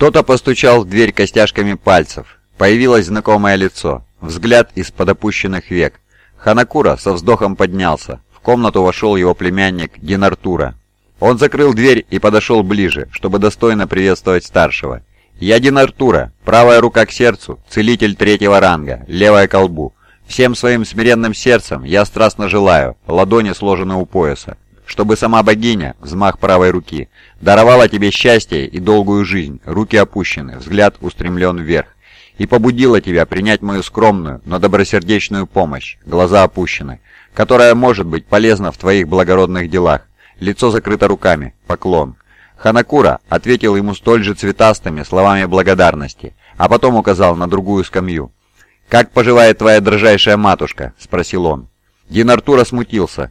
Кто-то постучал в дверь костяшками пальцев. Появилось знакомое лицо. Взгляд из-под опущенных век. Ханакура со вздохом поднялся. В комнату вошел его племянник Динартура. Он закрыл дверь и подошел ближе, чтобы достойно приветствовать старшего. «Я Динартура, правая рука к сердцу, целитель третьего ранга, левая колбу. Всем своим смиренным сердцем я страстно желаю, ладони сложены у пояса, чтобы сама богиня, взмах правой руки, даровала тебе счастье и долгую жизнь, руки опущены, взгляд устремлен вверх, и побудила тебя принять мою скромную, но добросердечную помощь, глаза опущены, которая может быть полезна в твоих благородных делах, лицо закрыто руками, поклон. Ханакура ответил ему столь же цветастыми словами благодарности, а потом указал на другую скамью. «Как поживает твоя дрожайшая матушка?» – спросил он. Динартура смутился.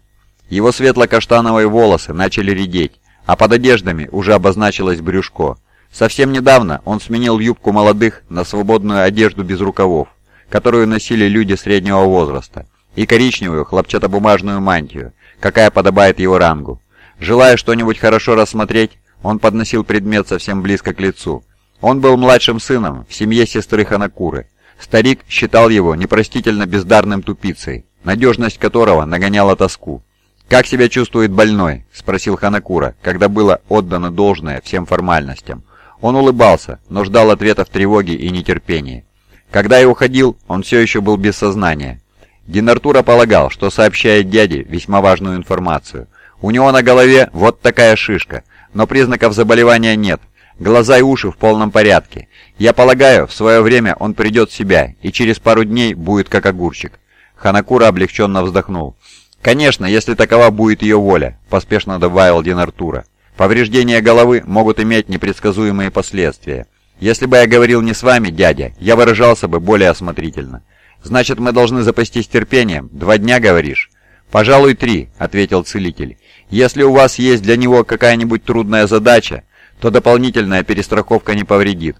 Его светло-каштановые волосы начали редеть, а под одеждами уже обозначилось брюшко. Совсем недавно он сменил юбку молодых на свободную одежду без рукавов, которую носили люди среднего возраста, и коричневую хлопчатобумажную мантию, какая подобает его рангу. Желая что-нибудь хорошо рассмотреть, он подносил предмет совсем близко к лицу. Он был младшим сыном в семье сестры Ханакуры – Старик считал его непростительно бездарным тупицей, надежность которого нагоняла тоску. «Как себя чувствует больной?» – спросил Ханакура, когда было отдано должное всем формальностям. Он улыбался, но ждал ответа в тревоге и нетерпении. Когда я уходил, он все еще был без сознания. Динартура полагал, что сообщает дяде весьма важную информацию. У него на голове вот такая шишка, но признаков заболевания нет, Глаза и уши в полном порядке. Я полагаю, в свое время он придет в себя, и через пару дней будет как огурчик». Ханакура облегченно вздохнул. «Конечно, если такова будет ее воля», — поспешно добавил Дин Артура. «Повреждения головы могут иметь непредсказуемые последствия. Если бы я говорил не с вами, дядя, я выражался бы более осмотрительно. Значит, мы должны запастись терпением? Два дня, говоришь?» «Пожалуй, три», — ответил целитель. «Если у вас есть для него какая-нибудь трудная задача, то дополнительная перестраховка не повредит.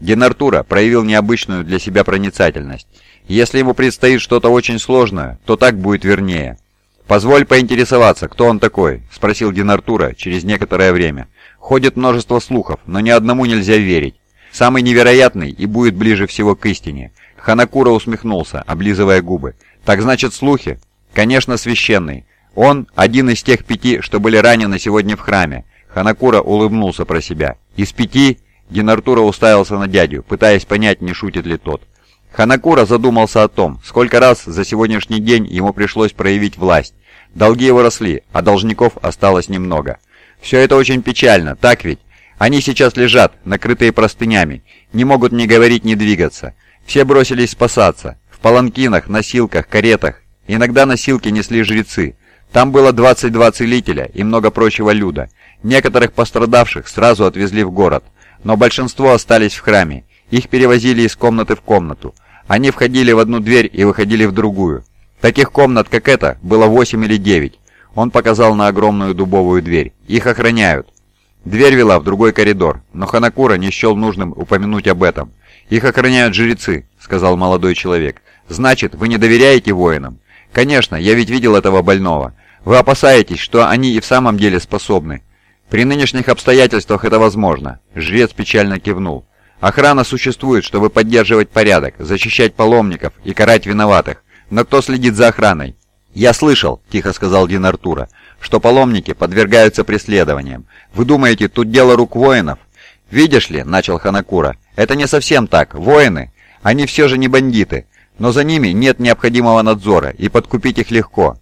Генартура проявил необычную для себя проницательность. Если ему предстоит что-то очень сложное, то так будет вернее. «Позволь поинтересоваться, кто он такой?» – спросил Генартура через некоторое время. «Ходит множество слухов, но ни одному нельзя верить. Самый невероятный и будет ближе всего к истине». Ханакура усмехнулся, облизывая губы. «Так значит слухи?» «Конечно, священный. Он один из тех пяти, что были ранены сегодня в храме. Ханакура улыбнулся про себя. «Из пяти?» Генартура уставился на дядю, пытаясь понять, не шутит ли тот. Ханакура задумался о том, сколько раз за сегодняшний день ему пришлось проявить власть. Долги его росли, а должников осталось немного. Все это очень печально, так ведь? Они сейчас лежат, накрытые простынями, не могут ни говорить, ни двигаться. Все бросились спасаться. В паланкинах, носилках, каретах. Иногда носилки несли жрецы. Там было 22 целителя и много прочего люда. Некоторых пострадавших сразу отвезли в город, но большинство остались в храме. Их перевозили из комнаты в комнату. Они входили в одну дверь и выходили в другую. Таких комнат, как эта, было 8 или 9. Он показал на огромную дубовую дверь. Их охраняют. Дверь вела в другой коридор, но Ханакура не счел нужным упомянуть об этом. «Их охраняют жрецы», — сказал молодой человек. «Значит, вы не доверяете воинам?» «Конечно, я ведь видел этого больного. Вы опасаетесь, что они и в самом деле способны. При нынешних обстоятельствах это возможно. Жрец печально кивнул. Охрана существует, чтобы поддерживать порядок, защищать паломников и карать виноватых. Но кто следит за охраной? «Я слышал», — тихо сказал Дин Артура, «что паломники подвергаются преследованиям. Вы думаете, тут дело рук воинов?» «Видишь ли», — начал Ханакура, — «это не совсем так. Воины, они все же не бандиты, но за ними нет необходимого надзора, и подкупить их легко.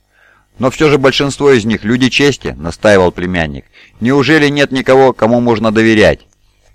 «Но все же большинство из них люди чести», — настаивал племянник. «Неужели нет никого, кому можно доверять?»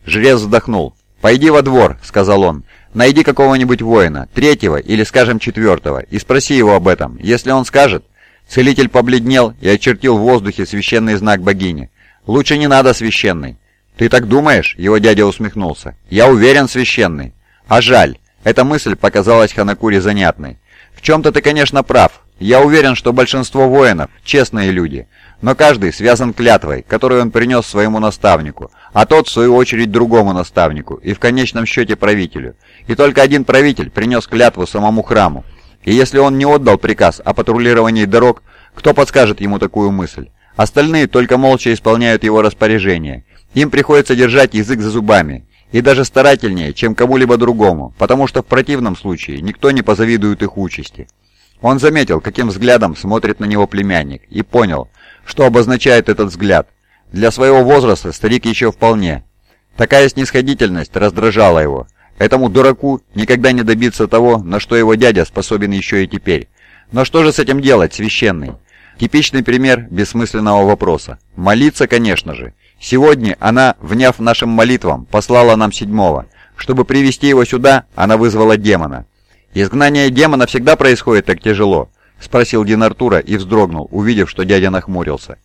Жрец вздохнул. «Пойди во двор», — сказал он. «Найди какого-нибудь воина, третьего или, скажем, четвертого, и спроси его об этом. Если он скажет...» Целитель побледнел и очертил в воздухе священный знак богини. «Лучше не надо, священный». «Ты так думаешь?» — его дядя усмехнулся. «Я уверен, священный». «А жаль». Эта мысль показалась Ханакуре занятной. «В чем-то ты, конечно, прав. Я уверен, что большинство воинов – честные люди, но каждый связан клятвой, которую он принес своему наставнику, а тот, в свою очередь, другому наставнику и в конечном счете правителю. И только один правитель принес клятву самому храму. И если он не отдал приказ о патрулировании дорог, кто подскажет ему такую мысль? Остальные только молча исполняют его распоряжение. Им приходится держать язык за зубами. и даже старательнее, чем кому-либо другому, потому что в противном случае никто не позавидует их участи. Он заметил, каким взглядом смотрит на него племянник, и понял, что обозначает этот взгляд. Для своего возраста старик еще вполне. Такая снисходительность раздражала его. Этому дураку никогда не добиться того, на что его дядя способен еще и теперь. Но что же с этим делать, священный? Типичный пример бессмысленного вопроса. Молиться, конечно же. Сегодня она, вняв нашим молитвам, послала нам седьмого. Чтобы привести его сюда, она вызвала демона. «Изгнание демона всегда происходит так тяжело?» — спросил Дин Артура и вздрогнул, увидев, что дядя нахмурился.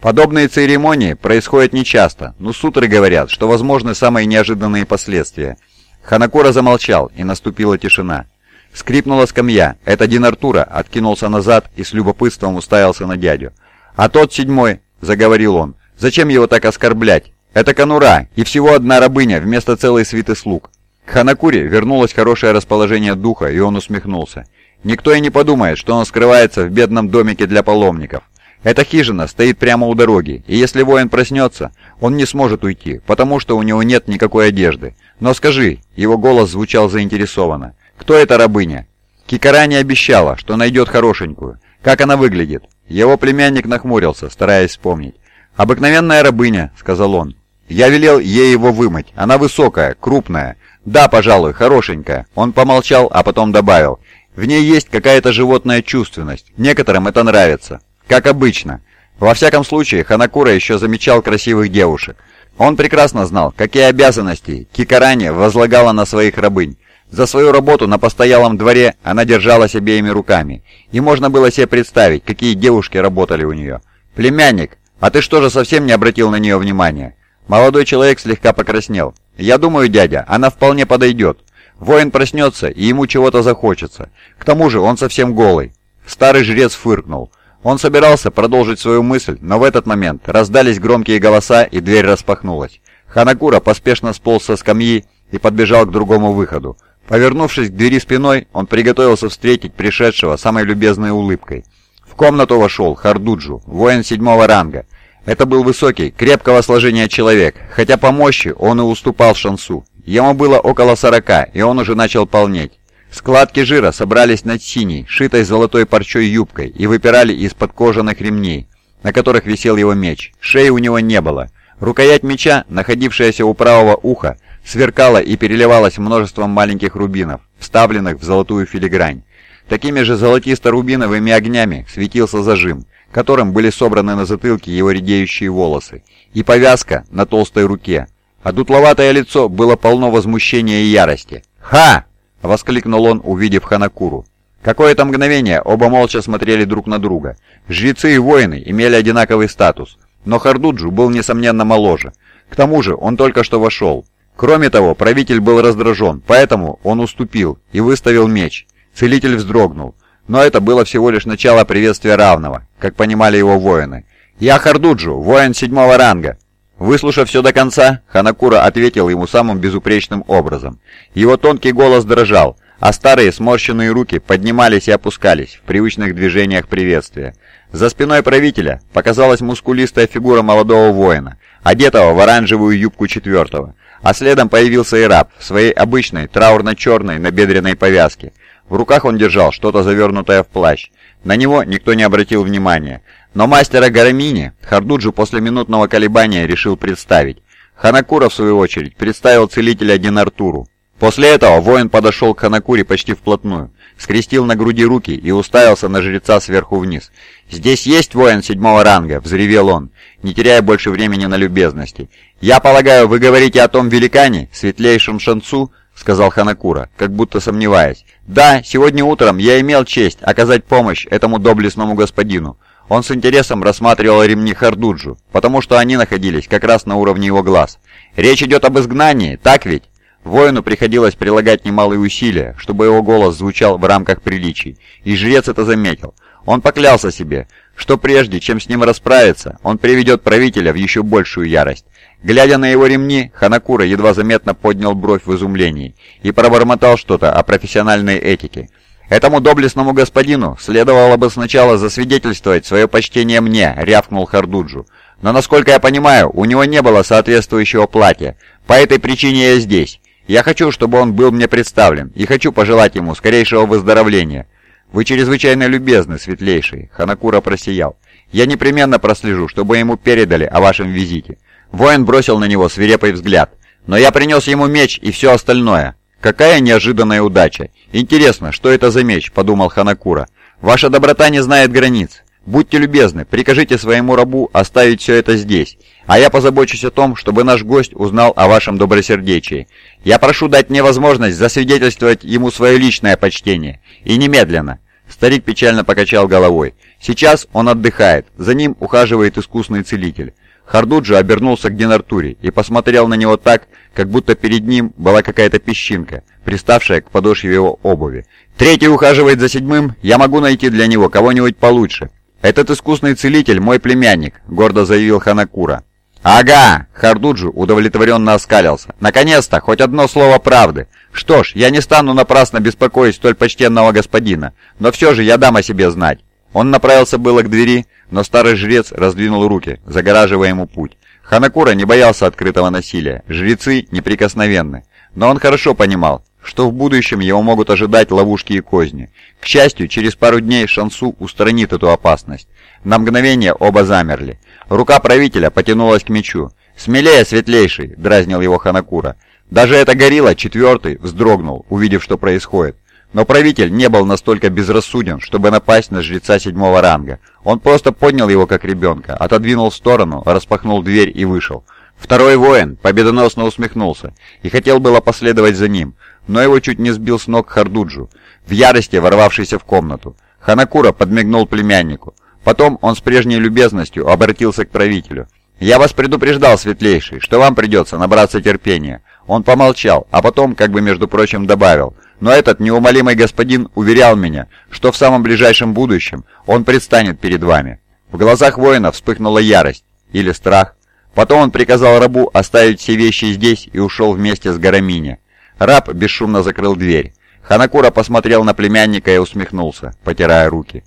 «Подобные церемонии происходят нечасто, но сутры говорят, что возможны самые неожиданные последствия». Ханакура замолчал, и наступила тишина. Скрипнула скамья. Это Дин Артура откинулся назад и с любопытством уставился на дядю. «А тот седьмой», — заговорил он, — «зачем его так оскорблять? Это конура, и всего одна рабыня вместо целой свиты слуг». К Ханакуре вернулось хорошее расположение духа, и он усмехнулся. Никто и не подумает, что он скрывается в бедном домике для паломников. Эта хижина стоит прямо у дороги, и если воин проснется, он не сможет уйти, потому что у него нет никакой одежды. Но скажи, его голос звучал заинтересованно, «Кто эта рабыня?» Кикара не обещала, что найдет хорошенькую. Как она выглядит? Его племянник нахмурился, стараясь вспомнить. «Обыкновенная рабыня», — сказал он. «Я велел ей его вымыть. Она высокая, крупная. Да, пожалуй, хорошенькая». Он помолчал, а потом добавил. «В ней есть какая-то животная чувственность. Некоторым это нравится. Как обычно. Во всяком случае, Ханакура еще замечал красивых девушек. Он прекрасно знал, какие обязанности Кикарани возлагала на своих рабынь. За свою работу на постоялом дворе она держалась обеими руками, и можно было себе представить, какие девушки работали у нее. «Племянник, а ты что же совсем не обратил на нее внимания?» Молодой человек слегка покраснел. «Я думаю, дядя, она вполне подойдет. Воин проснется, и ему чего-то захочется. К тому же он совсем голый». Старый жрец фыркнул. Он собирался продолжить свою мысль, но в этот момент раздались громкие голоса, и дверь распахнулась. Ханакура поспешно сполз со скамьи и подбежал к другому выходу. Повернувшись к двери спиной, он приготовился встретить пришедшего самой любезной улыбкой. В комнату вошел Хардуджу, воин седьмого ранга. Это был высокий, крепкого сложения человек, хотя по мощи он и уступал Шансу. Ему было около сорока, и он уже начал полнеть. Складки жира собрались над синей, шитой золотой парчой юбкой и выпирали из-под кожаных ремней, на которых висел его меч. Шеи у него не было. Рукоять меча, находившаяся у правого уха, сверкала и переливалась множеством маленьких рубинов, вставленных в золотую филигрань. Такими же золотисто-рубиновыми огнями светился зажим, которым были собраны на затылке его редеющие волосы, и повязка на толстой руке. А дутловатое лицо было полно возмущения и ярости. «Ха!» — воскликнул он, увидев Ханакуру. Какое-то мгновение оба молча смотрели друг на друга. Жрецы и воины имели одинаковый статус, но Хардуджу был, несомненно, моложе. К тому же он только что вошел. Кроме того, правитель был раздражен, поэтому он уступил и выставил меч. Целитель вздрогнул. Но это было всего лишь начало приветствия равного, как понимали его воины. «Я Хардуджу, воин седьмого ранга». Выслушав все до конца, Ханакура ответил ему самым безупречным образом. Его тонкий голос дрожал, а старые сморщенные руки поднимались и опускались в привычных движениях приветствия. За спиной правителя показалась мускулистая фигура молодого воина, одетого в оранжевую юбку четвертого, а следом появился и раб в своей обычной траурно-черной набедренной повязке. В руках он держал что-то завернутое в плащ. На него никто не обратил внимания, но мастера Гарамини Хардуджу после минутного колебания решил представить. Ханакура, в свою очередь, представил целителя Динартуру. После этого воин подошел к Ханакуре почти вплотную, скрестил на груди руки и уставился на жреца сверху вниз. «Здесь есть воин седьмого ранга?» — взревел он, не теряя больше времени на любезности. «Я полагаю, вы говорите о том великане, светлейшем Шанцу?» — сказал Ханакура, как будто сомневаясь. «Да, сегодня утром я имел честь оказать помощь этому доблестному господину. Он с интересом рассматривал ремни Хардуджу, потому что они находились как раз на уровне его глаз. Речь идет об изгнании, так ведь?» Воину приходилось прилагать немалые усилия, чтобы его голос звучал в рамках приличий, и жрец это заметил. Он поклялся себе, что прежде, чем с ним расправиться, он приведет правителя в еще большую ярость. Глядя на его ремни, Ханакура едва заметно поднял бровь в изумлении и пробормотал что-то о профессиональной этике. «Этому доблестному господину следовало бы сначала засвидетельствовать свое почтение мне», — рявкнул Хардуджу. «Но, насколько я понимаю, у него не было соответствующего платья, По этой причине я здесь. Я хочу, чтобы он был мне представлен, и хочу пожелать ему скорейшего выздоровления. Вы чрезвычайно любезны, светлейший, Ханакура просиял. Я непременно прослежу, чтобы ему передали о вашем визите. Воин бросил на него свирепый взгляд. Но я принес ему меч и все остальное. Какая неожиданная удача. Интересно, что это за меч, подумал Ханакура. Ваша доброта не знает границ. Будьте любезны, прикажите своему рабу оставить все это здесь, а я позабочусь о том, чтобы наш гость узнал о вашем добросердечии. Я прошу дать мне возможность засвидетельствовать ему свое личное почтение. И немедленно». Старик печально покачал головой. «Сейчас он отдыхает, за ним ухаживает искусный целитель». Хардуджи обернулся к Динартуре и посмотрел на него так, как будто перед ним была какая-то песчинка, приставшая к подошве его обуви. «Третий ухаживает за седьмым, я могу найти для него кого-нибудь получше». «Этот искусный целитель мой племянник», — гордо заявил Ханакура. «Ага!» — Хардуджу удовлетворенно оскалился. «Наконец-то! Хоть одно слово правды! Что ж, я не стану напрасно беспокоить столь почтенного господина, но все же я дам о себе знать». Он направился было к двери, но старый жрец раздвинул руки, загораживая ему путь. Ханакура не боялся открытого насилия, жрецы неприкосновенны. Но он хорошо понимал, что в будущем его могут ожидать ловушки и козни. К счастью, через пару дней Шансу устранит эту опасность. На мгновение оба замерли. Рука правителя потянулась к мечу. «Смелее, светлейший!» — дразнил его Ханакура. Даже это горилла, четвертый, вздрогнул, увидев, что происходит. Но правитель не был настолько безрассуден, чтобы напасть на жреца седьмого ранга. Он просто поднял его как ребенка, отодвинул в сторону, распахнул дверь и вышел. Второй воин победоносно усмехнулся и хотел было последовать за ним, но его чуть не сбил с ног Хардуджу, в ярости ворвавшийся в комнату. Ханакура подмигнул племяннику. Потом он с прежней любезностью обратился к правителю. «Я вас предупреждал, светлейший, что вам придется набраться терпения». Он помолчал, а потом, как бы между прочим, добавил. «Но этот неумолимый господин уверял меня, что в самом ближайшем будущем он предстанет перед вами». В глазах воина вспыхнула ярость или страх. Потом он приказал рабу оставить все вещи здесь и ушел вместе с Гарамине. Раб бесшумно закрыл дверь. Ханакура посмотрел на племянника и усмехнулся, потирая руки.